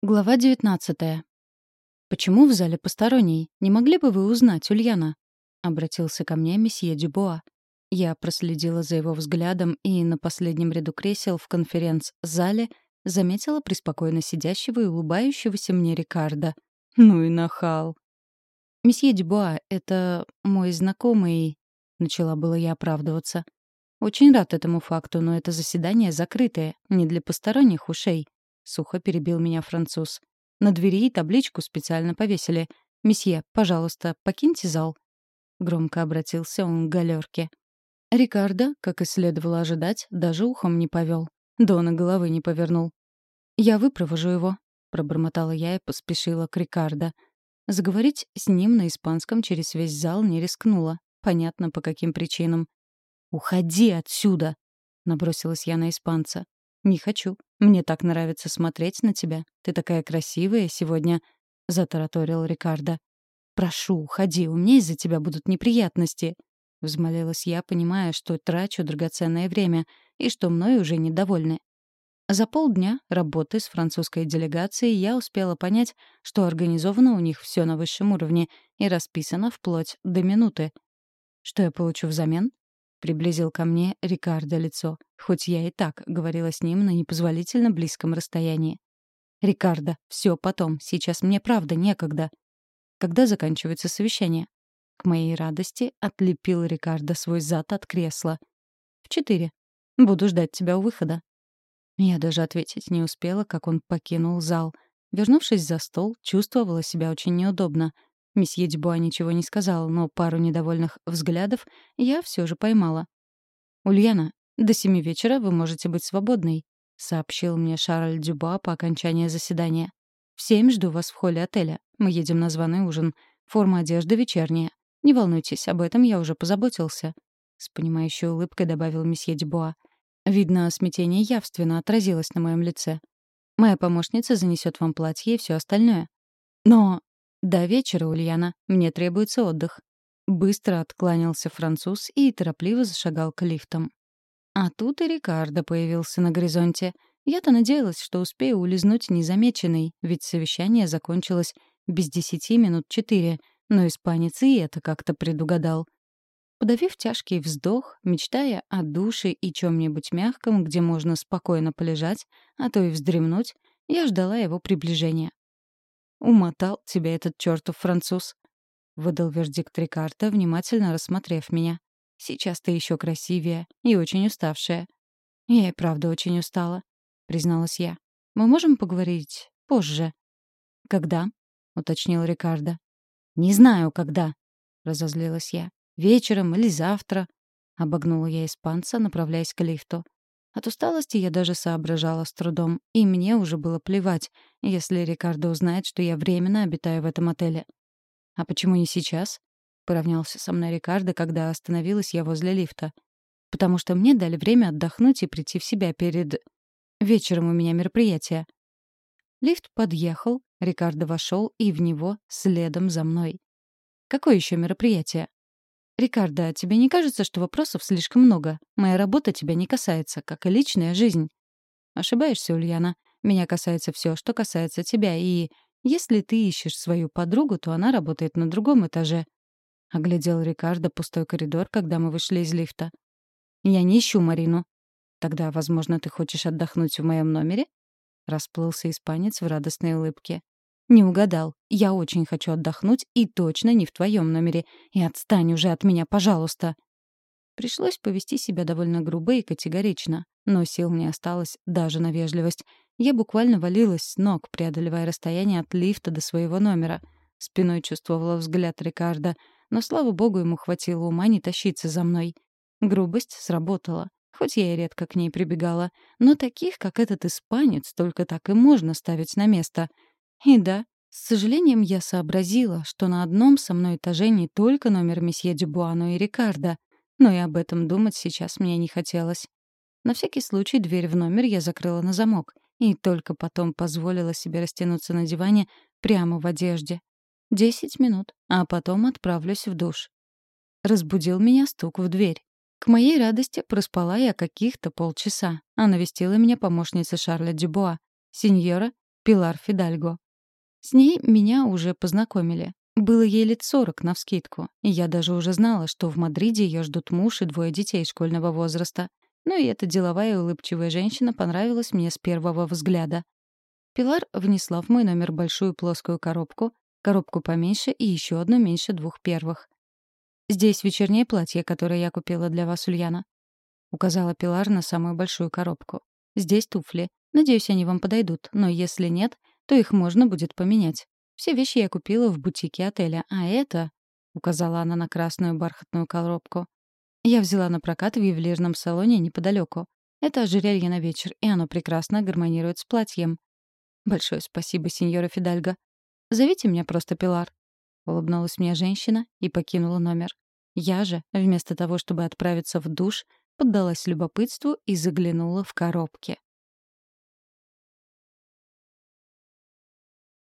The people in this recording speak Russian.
Глава 19. «Почему в зале посторонний? Не могли бы вы узнать, Ульяна?» — обратился ко мне месье Дюбуа. Я проследила за его взглядом и на последнем ряду кресел в конференц-зале заметила преспокойно сидящего и улыбающегося мне Рикардо. Ну и нахал. «Месье Дюбуа, это мой знакомый...» — начала было я оправдываться. «Очень рад этому факту, но это заседание закрытое, не для посторонних ушей». Сухо перебил меня француз. На двери табличку специально повесили. «Месье, пожалуйста, покиньте зал». Громко обратился он к галерке. Рикардо, как и следовало ожидать, даже ухом не повел. Дона головы не повернул. «Я выпровожу его», — пробормотала я и поспешила к Рикардо. Заговорить с ним на испанском через весь зал не рискнула. Понятно, по каким причинам. «Уходи отсюда!» — набросилась я на испанца. «Не хочу. Мне так нравится смотреть на тебя. Ты такая красивая сегодня», — затараторил Рикардо. «Прошу, уходи, у меня из-за тебя будут неприятности», — взмолилась я, понимая, что трачу драгоценное время и что мной уже недовольны. За полдня работы с французской делегацией я успела понять, что организовано у них все на высшем уровне и расписано вплоть до минуты. Что я получу взамен? Приблизил ко мне Рикардо лицо, хоть я и так говорила с ним на непозволительно близком расстоянии. «Рикардо, все потом, сейчас мне правда некогда». «Когда заканчивается совещание?» К моей радости отлепил Рикардо свой зад от кресла. «В четыре. Буду ждать тебя у выхода». Я даже ответить не успела, как он покинул зал. Вернувшись за стол, чувствовала себя очень неудобно — Месье Дюбуа ничего не сказал, но пару недовольных взглядов я все же поймала. «Ульяна, до семи вечера вы можете быть свободной», — сообщил мне Шарль Дюбуа по окончании заседания. «В семь жду вас в холле отеля. Мы едем на званый ужин. Форма одежды вечерняя. Не волнуйтесь, об этом я уже позаботился», — с понимающей улыбкой добавил месье Дюбуа. Видно, смятение явственно отразилось на моем лице. «Моя помощница занесет вам платье и все остальное». «Но...» «До вечера, Ульяна. Мне требуется отдых». Быстро откланялся француз и торопливо зашагал к лифтам. А тут и Рикардо появился на горизонте. Я-то надеялась, что успею улизнуть незамеченной, ведь совещание закончилось без десяти минут четыре, но испанец и это как-то предугадал. Подавив тяжкий вздох, мечтая о душе и чем-нибудь мягком, где можно спокойно полежать, а то и вздремнуть, я ждала его приближения. «Умотал тебя этот чертов француз», — выдал вердикт Рикардо, внимательно рассмотрев меня. «Сейчас ты еще красивее и очень уставшая». «Я и правда очень устала», — призналась я. «Мы можем поговорить позже?» «Когда?» — уточнил Рикардо. «Не знаю, когда», — разозлилась я. «Вечером или завтра?» — обогнула я испанца, направляясь к лифту. От усталости я даже соображала с трудом, и мне уже было плевать, если Рикардо узнает, что я временно обитаю в этом отеле. «А почему не сейчас?» — поравнялся со мной Рикардо, когда остановилась я возле лифта. «Потому что мне дали время отдохнуть и прийти в себя перед... Вечером у меня мероприятие». Лифт подъехал, Рикардо вошел, и в него следом за мной. «Какое еще мероприятие?» «Рикардо, а тебе не кажется, что вопросов слишком много? Моя работа тебя не касается, как и личная жизнь». «Ошибаешься, Ульяна. Меня касается все, что касается тебя, и если ты ищешь свою подругу, то она работает на другом этаже». Оглядел Рикардо пустой коридор, когда мы вышли из лифта. «Я не ищу Марину». «Тогда, возможно, ты хочешь отдохнуть в моем номере?» Расплылся испанец в радостной улыбке. «Не угадал. Я очень хочу отдохнуть и точно не в твоем номере. И отстань уже от меня, пожалуйста». Пришлось повести себя довольно грубо и категорично. Но сил не осталось даже на вежливость. Я буквально валилась с ног, преодолевая расстояние от лифта до своего номера. Спиной чувствовала взгляд Рикардо, но, слава богу, ему хватило ума не тащиться за мной. Грубость сработала. Хоть я и редко к ней прибегала, но таких, как этот испанец, только так и можно ставить на место — и да, с сожалением я сообразила, что на одном со мной этаже не только номер месье Дюбуа, и Рикардо, но и об этом думать сейчас мне не хотелось. На всякий случай дверь в номер я закрыла на замок и только потом позволила себе растянуться на диване прямо в одежде. Десять минут, а потом отправлюсь в душ. Разбудил меня стук в дверь. К моей радости проспала я каких-то полчаса, а навестила меня помощница Шарля Дюбуа. «Сеньора, Пилар Фидальго. С ней меня уже познакомили. Было ей лет сорок навскидку, и я даже уже знала, что в Мадриде ее ждут муж и двое детей школьного возраста. Ну и эта деловая и улыбчивая женщина понравилась мне с первого взгляда. Пилар внесла в мой номер большую плоскую коробку, коробку поменьше и еще одну меньше двух первых. «Здесь вечернее платье, которое я купила для вас, Ульяна», — указала Пилар на самую большую коробку. «Здесь туфли. Надеюсь, они вам подойдут, но если нет, то их можно будет поменять. Все вещи я купила в бутике отеля, а это...» — указала она на красную бархатную коробку. «Я взяла на прокат в ювелирном салоне неподалеку. Это ожерелье на вечер, и оно прекрасно гармонирует с платьем. Большое спасибо, сеньора Фидальго. Зовите меня просто Пилар. Улыбнулась мне женщина и покинула номер. Я же, вместо того, чтобы отправиться в душ, поддалась любопытству и заглянула в коробки.